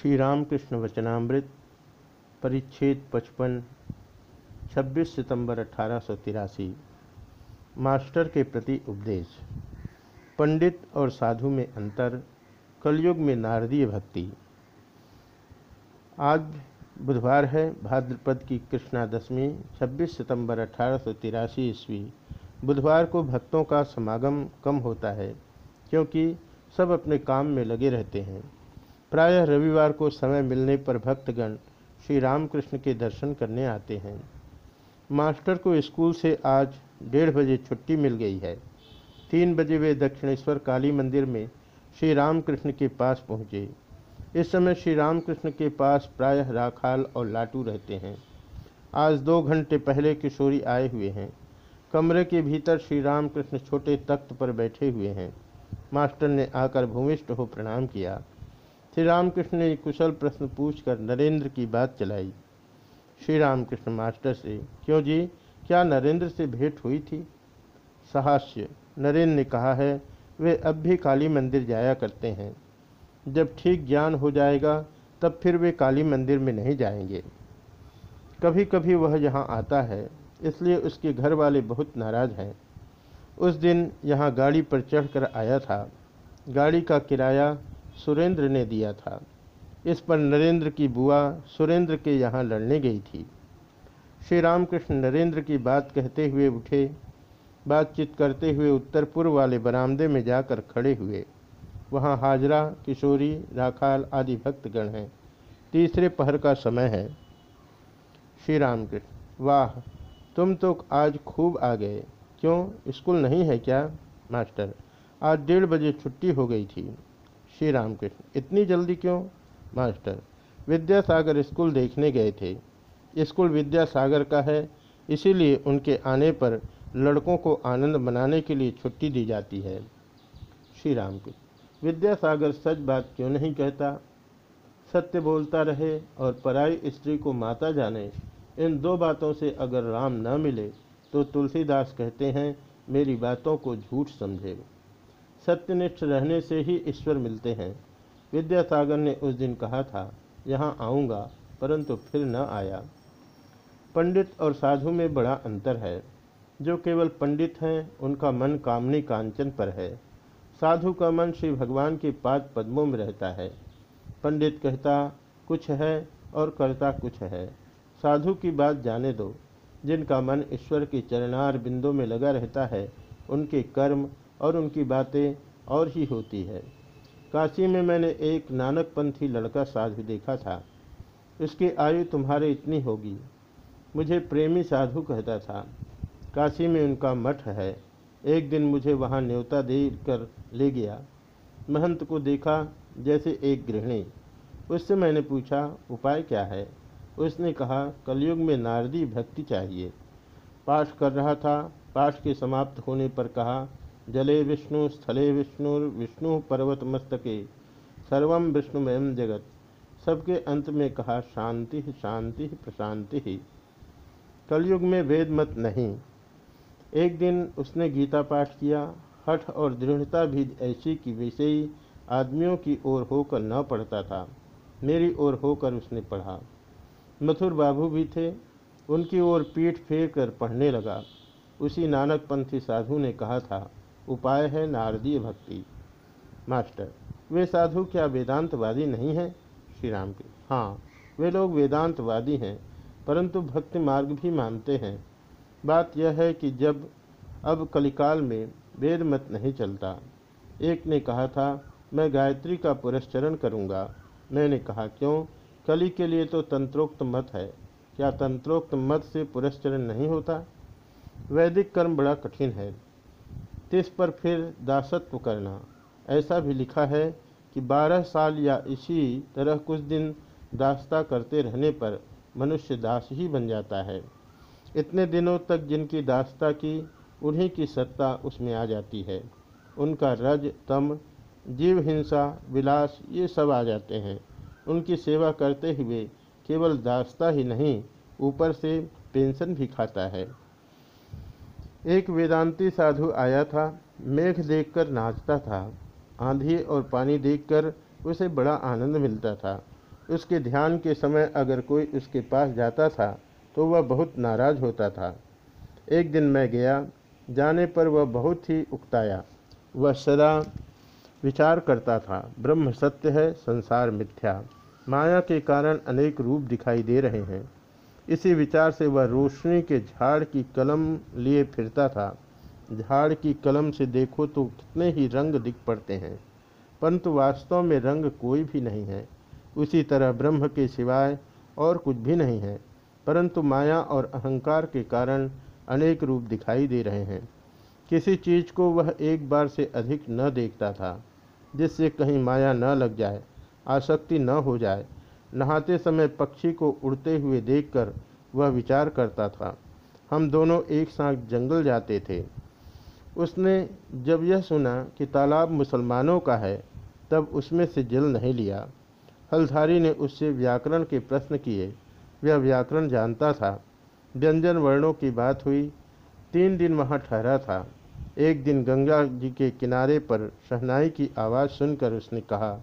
श्री रामकृष्ण वचनामृत, परिच्छेद पचपन 26 सितंबर अठारह सौ तिरासी। मास्टर के प्रति उपदेश। पंडित और साधु में अंतर, कलयुग में नारदीय भक्ति। आज बुधवार है, भाद्रपद की कृष्णा दशमी 26 सितंबर अठारह सौ तिरासी ईस्वी। बुधवार को भक्तों का समागम कम होता है, क्योंकि सब अपने काम में लगे रहते हैं। प्रायः रविवार को समय मिलने पर भक्तगण श्री रामकृष्ण के दर्शन करने आते हैं। मास्टर को स्कूल से आज डेढ़ बजे छुट्टी मिल गई है। तीन बजे वे दक्षिणेश्वर काली मंदिर में श्री रामकृष्ण के पास पहुँचे। इस समय श्री रामकृष्ण के पास प्रायः राखाल और लाटू रहते हैं। आज दो घंटे पहले किशोरी आए हुए हैं। कमरे के भीतर श्री रामकृष्ण छोटे तख्त पर बैठे हुए हैं। मास्टर ने आकर भूमिष्ठ हो प्रणाम किया। श्री रामकृष्ण ने कुशल प्रश्न पूछकर नरेंद्र की बात चलाई। श्री रामकृष्ण मास्टर से, क्यों जी? क्या नरेंद्र से भेंट हुई थी? सहास्य। नरेंद्र ने कहा है, वे अब भी काली मंदिर जाया करते हैं। जब ठीक ज्ञान हो जाएगा, तब फिर वे काली मंदिर में नहीं जाएँगे। कभी कभी वह यहाँ आता है, इसलिए उसके घर वाले बहुत नाराज़ हैं। उस दिन यहाँ गाड़ी पर चढ़कर आया था। गाड़ी का किराया सुरेंद्र ने दिया था। इस पर नरेंद्र की बुआ सुरेंद्र के यहाँ लड़ने गई थी। श्री रामकृष्ण नरेंद्र की बात कहते हुए उठे, बातचीत करते हुए उत्तर पूर्व वाले बरामदे में जाकर खड़े हुए। वहाँ हाजरा, किशोरी, राखाल आदि भक्तगण हैं। तीसरे पहर का समय है। श्री रामकृष्ण वाह, तुम तो आज खूब आ गए। क्यों, स्कूल नहीं है क्या? मास्टर, आज डेढ़ बजे छुट्टी हो गई थी। श्री रामकृष्ण इतनी जल्दी क्यों? मास्टर, विद्यासागर स्कूल देखने गए थे। स्कूल विद्यासागर का है, इसीलिए उनके आने पर लड़कों को आनंद मनाने के लिए छुट्टी दी जाती है। श्री राम की विद्यासागर सच बात क्यों नहीं कहता? सत्य बोलता रहे और पराई स्त्री को माता जाने। इन दो बातों से अगर राम न मिले तो तुलसीदास कहते हैं, मेरी बातों को झूठ समझे सत्यनिष्ठ रहने से ही ईश्वर मिलते हैं। विद्यासागर ने उस दिन कहा था, यहाँ आऊँगा, परंतु फिर न आया। पंडित और साधु में बड़ा अंतर है। जो केवल पंडित हैं, उनका मन कामनी कांचन पर है। साधु का मन श्री भगवान के पाद पद्मों में रहता है। पंडित कहता, कुछ है और करता कुछ है। साधु की बात जाने दो। जिनका मन ईश्वर के चरणार बिंदों में लगा रहता है, उनके कर्म और उनकी बातें और ही होती है। काशी में मैंने एक नानकपंथी लड़का साधु देखा था। उसकी आयु तुम्हारे इतनी होगी। मुझे प्रेमी साधु कहता था। काशी में उनका मठ है। एक दिन मुझे वहाँ न्योता दे कर ले गया। महंत को देखा, जैसे एक गृहिणी। उससे मैंने पूछा, उपाय क्या है? उसने कहा, कलयुग में नारदी भक्ति चाहिए। पाठ कर रहा था। पाठ के समाप्त होने पर कहा जले विष्णु, स्थले विष्णु विष्णु पर्वत मस्तके सर्व विष्णुमय जगत। सबके अंत में कहा, शांति शांति प्रशांति ही। कलयुग में वेद मत नहीं। एक दिन उसने गीता पाठ किया, हठ और दृढ़ता भी ऐसी कि विषयी आदमियों की ओर होकर न पढ़ता था। मेरी ओर होकर उसने पढ़ा। मथुर बाबू भी थे, उनकी ओर पीठ फेर कर पढ़ने लगा। उसी नानकपंथी साधु ने कहा था उपाय है नारदीय भक्ति। मास्टर, वे साधु क्या वेदांतवादी नहीं हैं? श्री राम के हाँ वे लोग वेदांतवादी हैं, परंतु भक्ति मार्ग भी मानते हैं। बात यह है कि जब, अब कलिकाल में वेद मत नहीं चलता। एक ने कहा था, मैं गायत्री का पुरस्चरण करूँगा। मैंने कहा, क्यों? कली के लिए तो तंत्रोक्त मत है। क्या तंत्रोक्त मत से पुरस्चरण नहीं होता? वैदिक कर्म बड़ा कठिन है। तिस पर फिर दासत्व करना। ऐसा भी लिखा है कि बारह साल या इसी तरह कुछ दिन दास्ता करते रहने पर मनुष्य दास ही बन जाता है। इतने दिनों तक जिनकी दास्ता की, उन्हीं की सत्ता उसमें आ जाती है। उनका रज, तम, जीव हिंसा, विलास, ये सब आ जाते हैं। उनकी सेवा करते हुए केवल दास्ता ही नहीं, ऊपर से पेंशन भी खाता है। एक वेदांती साधु आया था, मेघ देखकर नाचता था, आंधी और पानी देखकर उसे बड़ा आनंद मिलता था। उसके ध्यान के समय अगर कोई उसके पास जाता था तो वह बहुत नाराज़ होता था। एक दिन मैं गया, जाने पर वह बहुत ही उकताया। वह सदा विचार करता था, ब्रह्म सत्य है, संसार मिथ्या। माया के कारण अनेक रूप दिखाई दे रहे हैं। इसी विचार से वह रोशनी के झाड़ की कलम लिए फिरता था। झाड़ की कलम से देखो तो कितने ही रंग दिख पड़ते हैं, परंतु वास्तव में रंग कोई भी नहीं है। उसी तरह ब्रह्म के सिवाय और कुछ भी नहीं है, परंतु माया और अहंकार के कारण अनेक रूप दिखाई दे रहे हैं। किसी चीज़ को वह एक बार से अधिक न देखता था, जिससे कहीं माया न लग जाए, आसक्ति न हो जाए नहाते समय पक्षी को उड़ते हुए देखकर वह विचार करता था, हम दोनों एक साथ जंगल जाते थे। उसने जब यह सुना कि तालाब मुसलमानों का है, तब उसमें से जल नहीं लिया। हलधारी ने उससे व्याकरण के प्रश्न किए। वह व्याकरण जानता था। व्यंजन वर्णों की बात हुई। तीन दिन वहाँ ठहरा था। एक दिन गंगा जी के किनारे पर शहनाई की आवाज़ सुनकर उसने कहा,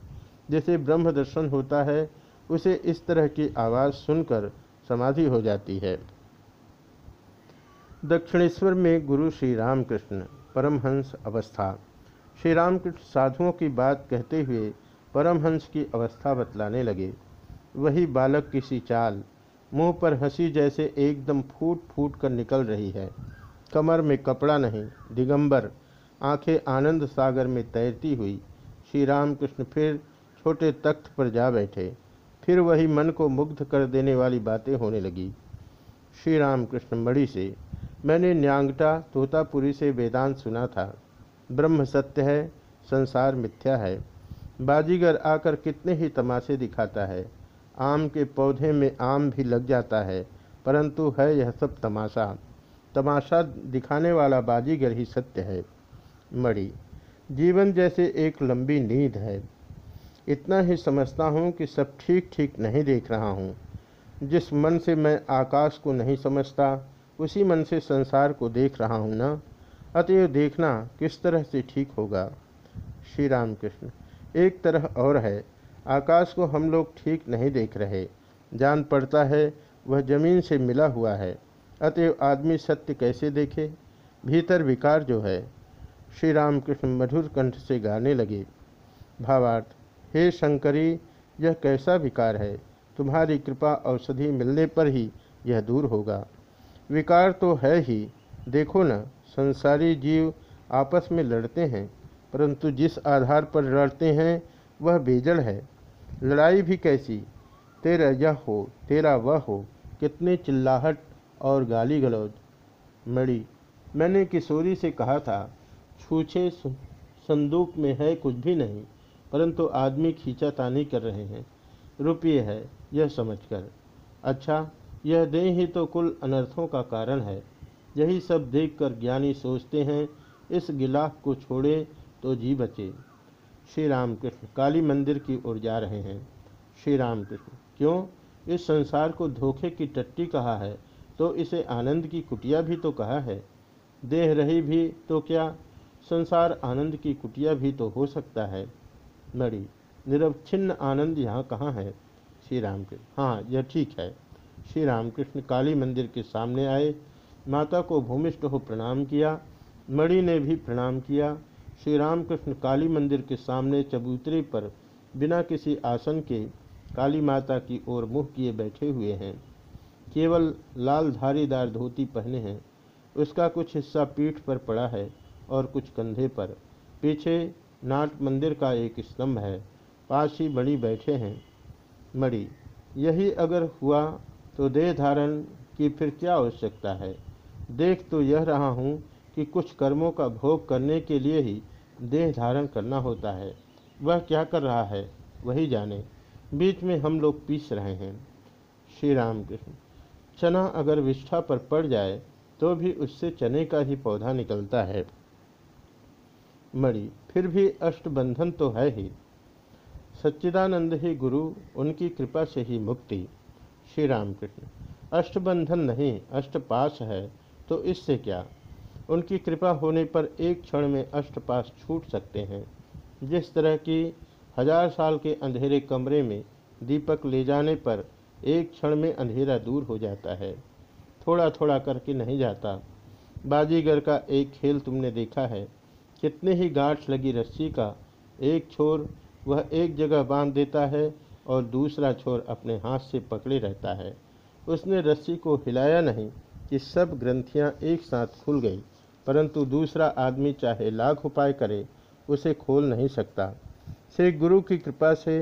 जैसे ब्रह्म दर्शन होता है उसे इस तरह की आवाज़ सुनकर समाधि हो जाती है। दक्षिणेश्वर में गुरु श्री रामकृष्ण, परमहंस अवस्था। श्री रामकृष्ण साधुओं की बात कहते हुए परमहंस की अवस्था बतलाने लगे। वही बालक किसी चाल, मुँह पर हँसी जैसे एकदम फूट फूट कर निकल रही है। कमर में कपड़ा नहीं, दिगंबर, आँखें आनंद सागर में तैरती हुई। श्री रामकृष्ण फिर छोटे तख्त पर जा बैठे। फिर वही मन को मुग्ध कर देने वाली बातें होने लगी। श्री राम कृष्ण मणि से, मैंने न्यांगटा तोतापुरी से वेदांत सुना था। ब्रह्म सत्य है, संसार मिथ्या है। बाजीगर आकर कितने ही तमाशे दिखाता है। आम के पौधे में आम भी लग जाता है, परंतु है यह सब तमाशा। तमाशा दिखाने वाला बाजीगर ही सत्य है। मणि जीवन जैसे एक लंबी नींद है। इतना ही समझता हूँ कि सब ठीक ठीक नहीं देख रहा हूँ। जिस मन से मैं आकाश को नहीं समझता, उसी मन से संसार को देख रहा हूँ ना। अतएव देखना किस तरह से ठीक होगा। श्री राम कृष्ण एक तरह और है। आकाश को हम लोग ठीक नहीं देख रहे। जान पड़ता है वह ज़मीन से मिला हुआ है। अतएव आदमी सत्य कैसे देखे? भीतर विकार जो है। श्री राम कृष्ण मधुर कंठ से गाने लगे। भावार्थ हे शंकरी, यह कैसा विकार है? तुम्हारी कृपा औषधि मिलने पर ही यह दूर होगा। विकार तो है ही। देखो न, संसारी जीव आपस में लड़ते हैं, परंतु जिस आधार पर लड़ते हैं, वह बेजड़ है। लड़ाई भी कैसी? तेरा यह हो, तेरा वह हो, कितने चिल्लाहट और गाली गलौज मड़ी मैंने किशोरी से कहा था, छूछे संदूक में है कुछ भी नहीं। परंतु आदमी खींचा तानी कर रहे हैं। रुपये है, यह समझकर। अच्छा यह देह ही तो कुल अनर्थों का कारण है। यही सब देखकर ज्ञानी सोचते हैं, इस गिलाफ को छोड़े तो जी बचे। श्री राम कृष्ण काली मंदिर की ओर जा रहे हैं। श्री राम कृष्ण क्यों? इस संसार को धोखे की टट्टी कहा है तो इसे आनंद की कुटिया भी तो कहा है। देह रही भी तो क्या? संसार आनंद की कुटिया भी तो हो सकता है। मणि निरवच्छिन्न आनंद यहाँ कहाँ है? श्री राम कृष्ण हाँ यह ठीक है। श्री रामकृष्ण काली मंदिर के सामने आए। माता को भूमिष्ठ हो प्रणाम किया। मणि ने भी प्रणाम किया। श्री रामकृष्ण काली मंदिर के सामने चबूतरे पर बिना किसी आसन के काली माता की ओर मुँह किए बैठे हुए हैं। केवल लाल धारीदार धोती पहने हैं। उसका कुछ हिस्सा पीठ पर पड़ा है और कुछ कंधे पर। पीछे नाट मंदिर का एक स्तंभ है। पास ही बड़ी बैठे हैं। मड़ी यही अगर हुआ तो देह धारण की फिर क्या आवश्यकता है? देख तो यह रहा हूँ कि कुछ कर्मों का भोग करने के लिए ही देह धारण करना होता है। वह क्या कर रहा है? वही जाने। बीच में हम लोग पीस रहे हैं। श्री राम कृष्ण चना अगर विष्ठा पर पड़ जाए तो भी उससे चने का ही पौधा निकलता है। मणि। फिर भी अष्टबंधन तो है ही। सच्चिदानंद ही गुरु, उनकी कृपा से ही मुक्ति। श्री राम कृष्ण अष्टबंधन नहीं, अष्टपाश है तो इससे क्या? उनकी कृपा होने पर एक क्षण में अष्टपाश छूट सकते हैं। जिस तरह की हज़ार साल के अंधेरे कमरे में दीपक ले जाने पर एक क्षण में अंधेरा दूर हो जाता है। थोड़ा थोड़ा करके नहीं जाता। बाजीगर का एक खेल तुमने देखा है। कितने ही गांठ लगी रस्सी का, एक छोर वह एक जगह बाँध देता है और दूसरा छोर अपने हाथ से पकड़े रहता है। उसने रस्सी को हिलाया नहीं कि सब ग्रंथियाँ एक साथ खुल गई, परंतु दूसरा आदमी चाहे लाख उपाय करे, उसे खोल नहीं सकता। श्री गुरु की कृपा से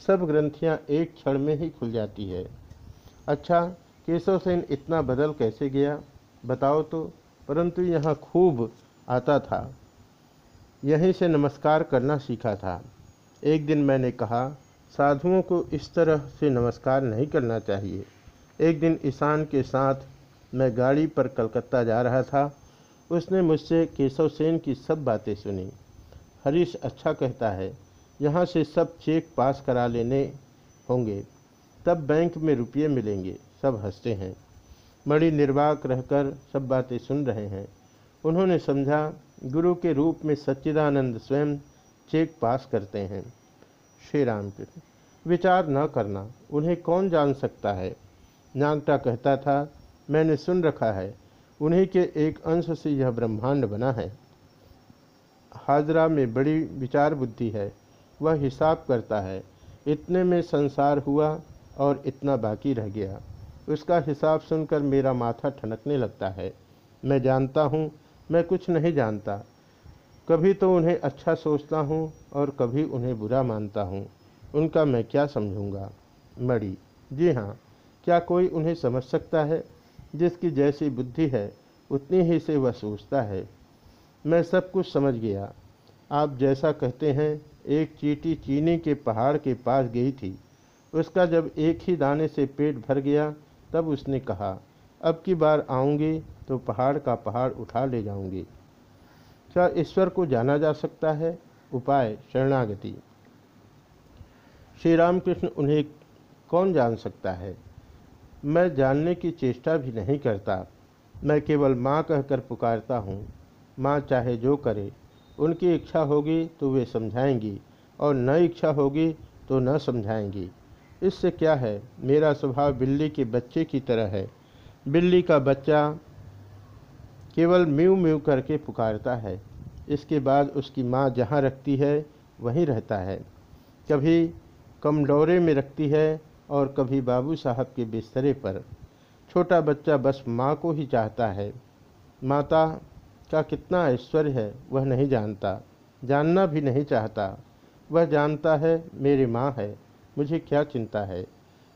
सब ग्रंथियाँ एक क्षण में ही खुल जाती है। अच्छा केशव सेन इतना बदल कैसे गया? बताओ तो परंतु यहाँ खूब आता था। यहीं से नमस्कार करना सीखा था। एक दिन मैंने कहा, साधुओं को इस तरह से नमस्कार नहीं करना चाहिए। एक दिन ईशान के साथ मैं गाड़ी पर कलकत्ता जा रहा था। उसने मुझसे केशव सेन की सब बातें सुनी। हरीश अच्छा कहता है, यहाँ से सब चेक पास करा लेने होंगे। तब बैंक में रुपये मिलेंगे, सब हँसते हैं। मणि निर्वाक रहकर सब बातें सुन रहे हैं। उन्होंने समझा गुरु के रूप में सच्चिदानंद स्वयं चेक पास करते हैं। श्री राम कृष्ण विचार न करना, उन्हें कौन जान सकता है? नागटा कहता था, मैंने सुन रखा है, उन्हीं के एक अंश से यह ब्रह्मांड बना है। हाजरा में बड़ी विचार बुद्धि है, वह हिसाब करता है, इतने में संसार हुआ और इतना बाकी रह गया। उसका हिसाब सुनकर मेरा माथा ठनकने लगता है। मैं जानता हूँ मैं कुछ नहीं जानता। कभी तो उन्हें अच्छा सोचता हूँ और कभी उन्हें बुरा मानता हूँ। उनका मैं क्या समझूँगा? मड़ी जी हाँ क्या कोई उन्हें समझ सकता है? जिसकी जैसी बुद्धि है, उतनी ही से वह सोचता है। मैं सब कुछ समझ गया। आप जैसा कहते हैं, एक चीटी चीनी के पहाड़ के पास गई थी। उसका जब एक ही दाने से पेट भर गया, तब उसने कहा, अब की बार आऊँगी तो पहाड़ का पहाड़ उठा ले जाऊँगी। क्या ईश्वर को जाना जा सकता है? उपाय, शरणागति। श्री रामकृष्ण उन्हें कौन जान सकता है? मैं जानने की चेष्टा भी नहीं करता। मैं केवल माँ कहकर पुकारता हूँ। माँ चाहे जो करे, उनकी इच्छा होगी तो वे समझाएँगी और न इच्छा होगी तो न समझाएँगी। इससे क्या है? मेरा स्वभाव बिल्ली के बच्चे की तरह है। बिल्ली का बच्चा केवल म्यू म्यू करके पुकारता है। इसके बाद उसकी माँ जहाँ रखती है, वहीं रहता है। कभी कमडोरे में रखती है और कभी बाबू साहब के बिस्तरे पर। छोटा बच्चा बस माँ को ही चाहता है। माता का कितना ऐश्वर्य है, वह नहीं जानता। जानना भी नहीं चाहता। वह जानता है, मेरी माँ है, मुझे क्या चिंता है।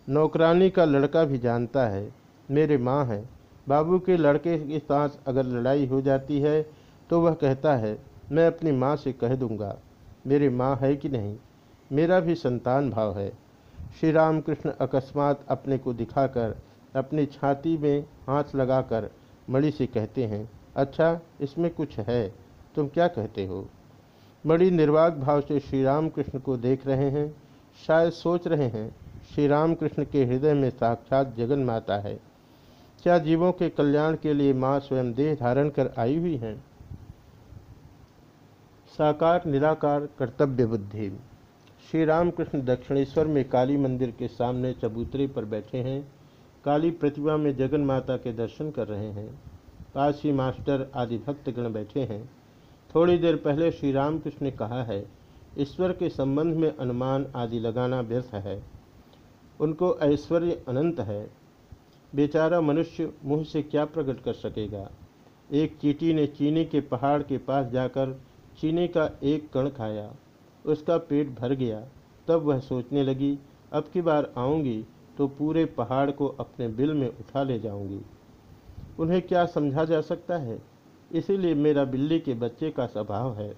नौकरानी का लड़का भी जानता है, मेरे माँ है। बाबू के लड़के के साथ अगर लड़ाई हो जाती है तो वह कहता है, मैं अपनी माँ से कह दूँगा। मेरी माँ है कि नहीं? मेरा भी संतान भाव है। श्री राम कृष्ण अकस्मात अपने को दिखाकर अपनी छाती में हाथ लगाकर मणि से कहते हैं अच्छा इसमें कुछ है। तुम क्या कहते हो? बड़ी निर्वाग भाव से श्री राम कृष्ण को देख रहे हैं। शायद सोच रहे हैं, श्री राम कृष्ण के हृदय में साक्षात जगन माता है। क्या जीवों के कल्याण के लिए माँ स्वयं देह धारण कर आई हुई हैं? साकार, निराकार, कर्तव्य बुद्धि। श्री रामकृष्ण दक्षिणेश्वर में काली मंदिर के सामने चबूतरे पर बैठे हैं। काली प्रतिमा में जगन माता के दर्शन कर रहे हैं। पास ही मास्टर आदि भक्तगण बैठे हैं। थोड़ी देर पहले श्री रामकृष्ण ने कहा है, ईश्वर के संबंध में अनुमान आदि लगाना व्यर्थ है। उनको ऐश्वर्य अनंत है। बेचारा मनुष्य मुँह से क्या प्रकट कर सकेगा? एक चीटी ने चीनी के पहाड़ के पास जाकर चीनी का एक कण खाया। उसका पेट भर गया। तब वह सोचने लगी, अब की बार आऊँगी तो पूरे पहाड़ को अपने बिल में उठा ले जाऊँगी। उन्हें क्या समझा जा सकता है? इसीलिए मेरा बिल्ली के बच्चे का स्वभाव है।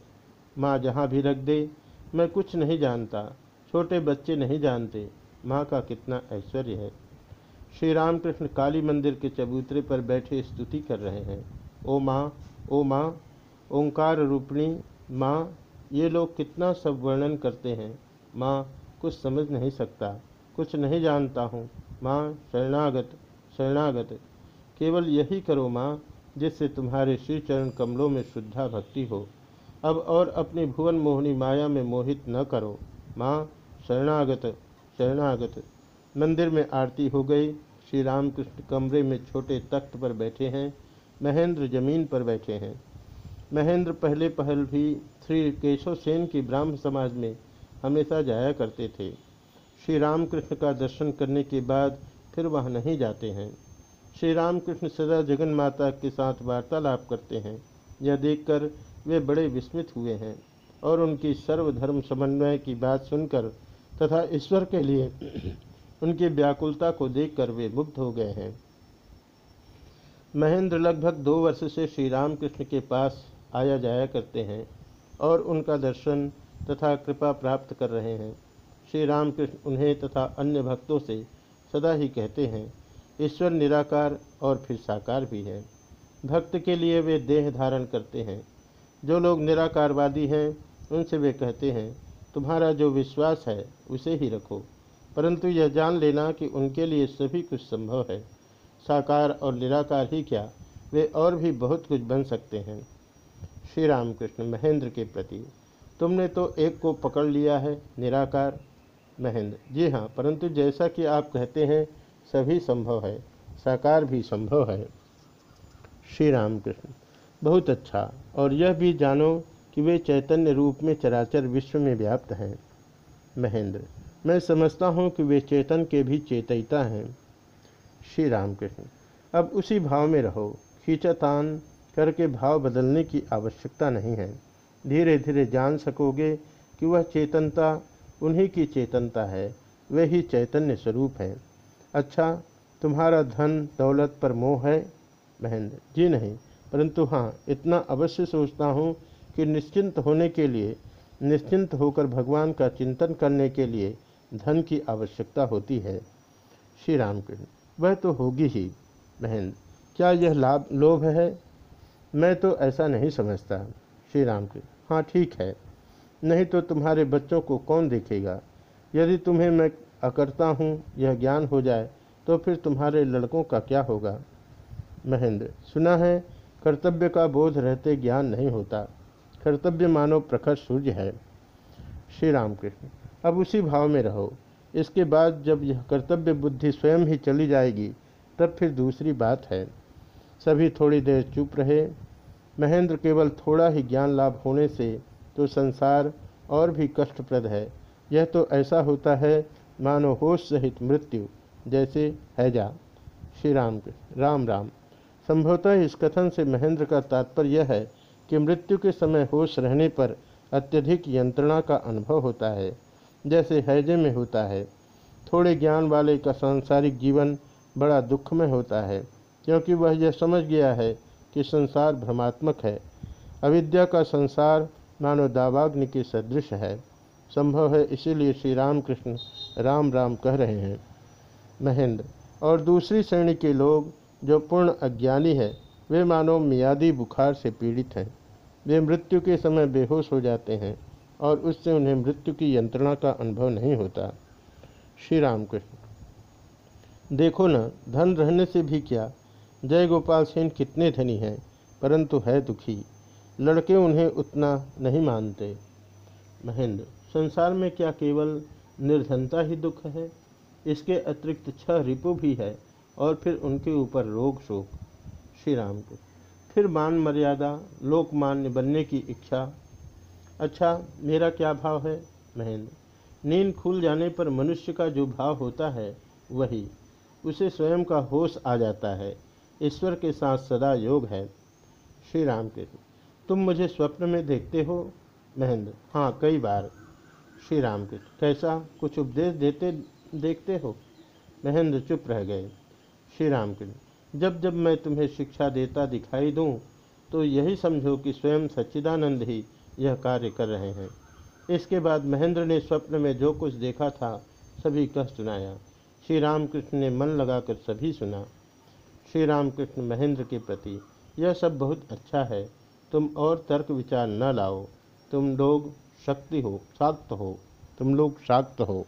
माँ जहाँ भी रख दे, मैं कुछ नहीं जानता। छोटे बच्चे नहीं जानते। माँ का कितना ऐश्वर्य है। श्री रामकृष्ण काली मंदिर के चबूतरे पर बैठे स्तुति कर रहे हैं। ओ माँ ओ माँ, ओंकार रूपणी, माँ, ये लोग कितना सब वर्णन करते हैं। माँ, कुछ समझ नहीं सकता, कुछ नहीं जानता हूँ। माँ, शरणागत शरणागत, केवल यही करो माँ, जिससे तुम्हारे श्री चरण कमलों में शुद्धा भक्ति हो। अब और अपनी भुवन मोहनी माया में मोहित न करो। माँ, शरणागत शरणागत, मंदिर में आरती हो गई श्री रामकृष्ण कमरे में छोटे तख्त पर बैठे हैं, महेंद्र ज़मीन पर बैठे हैं। महेंद्र पहले पहल भी श्री केशव सेन की ब्राह्म समाज में हमेशा जाया करते थे। श्री रामकृष्ण का दर्शन करने के बाद फिर वह नहीं जाते हैं। श्री रामकृष्ण सदा जगन माता के साथ वार्तालाप करते हैं। यह देखकर वे बड़े विस्मित हुए हैं और उनकी सर्वधर्म समन्वय की बात सुनकर तथा ईश्वर के लिए उनकी व्याकुलता को देखकर वे मुग्ध हो गए हैं। महेंद्र लगभग दो वर्ष से श्री रामकृष्ण के पास आया जाया करते हैं और उनका दर्शन तथा कृपा प्राप्त कर रहे हैं। श्री रामकृष्ण उन्हें तथा अन्य भक्तों से सदा ही कहते हैं, ईश्वर निराकार और फिर साकार भी है। भक्त के लिए वे देह धारण करते हैं। जो लोग निराकारवादी हैं, उनसे वे कहते हैं, तुम्हारा जो विश्वास है, उसे ही रखो। परंतु यह जान लेना कि उनके लिए सभी कुछ संभव है। साकार और निराकार ही क्या? वे और भी बहुत कुछ बन सकते हैं। श्री रामकृष्ण महेंद्र के प्रति, तुमने तो एक को पकड़ लिया है, निराकार। महेंद्र, जी हाँ परंतु जैसा कि आप कहते हैं, सभी संभव है, साकार भी संभव है। श्री रामकृष्ण बहुत अच्छा और यह भी जानो कि वे चैतन्य रूप में चराचर विश्व में व्याप्त हैं। महेंद्र मैं समझता हूँ कि वे चेतन के भी चेतयिता हैं। श्री रामकृष्ण अब उसी भाव में रहो। खींचतान करके भाव बदलने की आवश्यकता नहीं है। धीरे धीरे जान सकोगे कि वह चेतनता, उन्हीं की चेतनता है। वे ही चैतन्य स्वरूप है। अच्छा तुम्हारा धन, दौलत पर मोह है? महेंद्र जी नहीं, परंतु हाँ इतना अवश्य सोचता हूँ कि निश्चिंत होने के लिए, निश्चिंत होकर भगवान का चिंतन करने के लिए धन की आवश्यकता होती है। श्री रामकृष्ण वह तो होगी ही। महेंद्र क्या यह लाभ, लोभ है? मैं तो ऐसा नहीं समझता। श्री रामकृष्ण हाँ ठीक है। नहीं तो तुम्हारे बच्चों को कौन देखेगा? यदि तुम्हें मैं अकरता हूँ, यह ज्ञान हो जाए तो फिर तुम्हारे लड़कों का क्या होगा? महेंद्र, सुना है, कर्तव्य का बोध रहते ज्ञान नहीं होता। कर्तव्य मानो प्रखर सूर्य है। श्री रामकृष्ण अब उसी भाव में रहो। इसके बाद जब यह कर्तव्य बुद्धि स्वयं ही चली जाएगी, तब फिर दूसरी बात है। सभी थोड़ी देर चुप रहे। महेंद्र केवल थोड़ा ही ज्ञान लाभ होने से तो संसार और भी कष्टप्रद है। यह तो ऐसा होता है, मानो होश सहित मृत्यु, जैसे हैजा श्री राम राम राम। संभवतः इस कथन से महेंद्र का तात्पर्य यह है कि मृत्यु के समय होश रहने पर अत्यधिक यंत्रणा का अनुभव होता है। जैसे हैजे में होता है। थोड़े ज्ञान वाले का सांसारिक जीवन बड़ा दुख में होता है, क्योंकि वह यह समझ गया है कि संसार भ्रमात्मक है। अविद्या का संसार मानो दावाग्नि के सदृश है। संभव है इसीलिए श्री राम कृष्ण राम राम कह रहे हैं। महेंद्र, और दूसरी श्रेणी के लोग जो पूर्ण अज्ञानी है, वे मानो मियादी बुखार से पीड़ित हैं। वे मृत्यु के समय बेहोश हो जाते हैं। और उससे उन्हें मृत्यु की यंत्रणा का अनुभव नहीं होता। श्री राम कृष्ण देखो न, धन रहने से भी क्या? जय गोपाल सेन कितने धनी हैं, परंतु है दुखी। लड़के उन्हें उतना नहीं मानते। महेंद्र, संसार में क्या केवल निर्धनता ही दुख है? इसके अतिरिक्त छह रिपु भी है, और फिर उनके ऊपर रोग शोक। श्री राम को, फिर मान मर्यादा, लोकमान्य बनने की इच्छा अच्छा मेरा क्या भाव है? महेंद्र। नींद खुल जाने पर मनुष्य का जो भाव होता है, वही। उसे स्वयं का होश आ जाता है। ईश्वर के साथ सदा योग है। श्री राम के तुम मुझे स्वप्न में देखते हो? महेंद्र। हाँ कई बार। श्री राम के कैसा? कुछ उपदेश देते, देखते हो? महेंद्र चुप रह गए। श्री राम के जब जब मैं तुम्हें शिक्षा देता दिखाई दूँ तो यही समझो कि स्वयं सच्चिदानंद ही यह कार्य कर रहे हैं। इसके बाद महेंद्र ने स्वप्न में जो कुछ देखा था, सभी कह सुनाया। श्री रामकृष्ण ने मन लगाकर सभी सुना। श्री रामकृष्ण महेंद्र के प्रति, यह सब बहुत अच्छा है। तुम और तर्क विचार न लाओ। तुम लोग शक्ति हो, शाक्त हो। तुम लोग शाक्त हो।